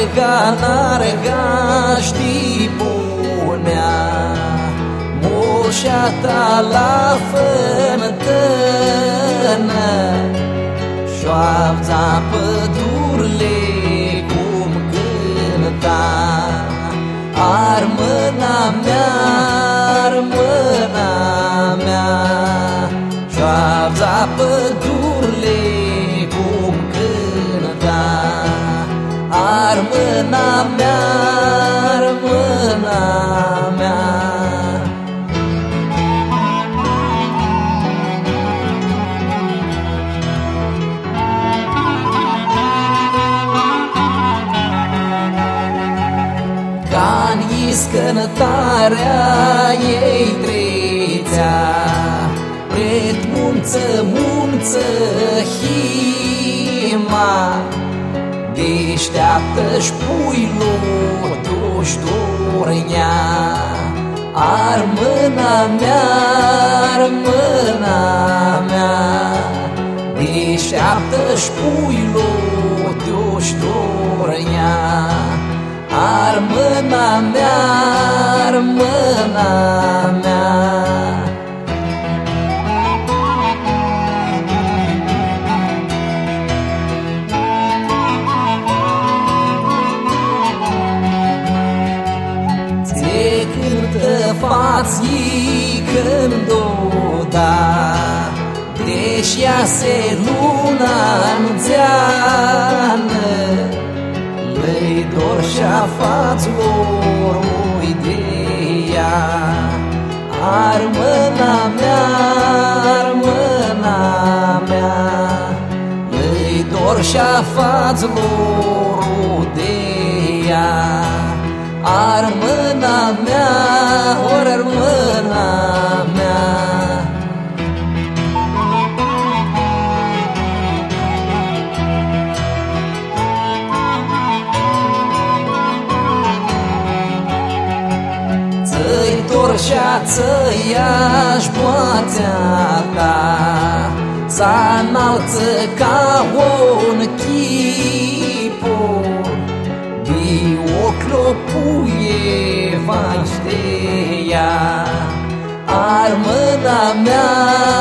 narga, narga știi punea. Moșa ta la fântână Șoapța pădurile cum cânta. Armâna mea, armâna mea Șoapța pădurile Armâna mea, armâna mea. Canis cănătarea ei trețea Pret munță, munță, hima Deșteaptă-și puilor tu-și dornea Armâna mea, armâna mea. Deșteaptă-și puilor tu-și dornea Armâna mea, cântă fații când o da Deși ea se luna înțeană Le-i dor și-a faților ideea Armâna mea, armâna mea Le-i dor și-a faților ideea Armâna mea, ori armâna mea. Ți-i torșea, ți-iași boatea ta. Să înalță ca un chipor Di o clopuie va șteia. Armâna mea,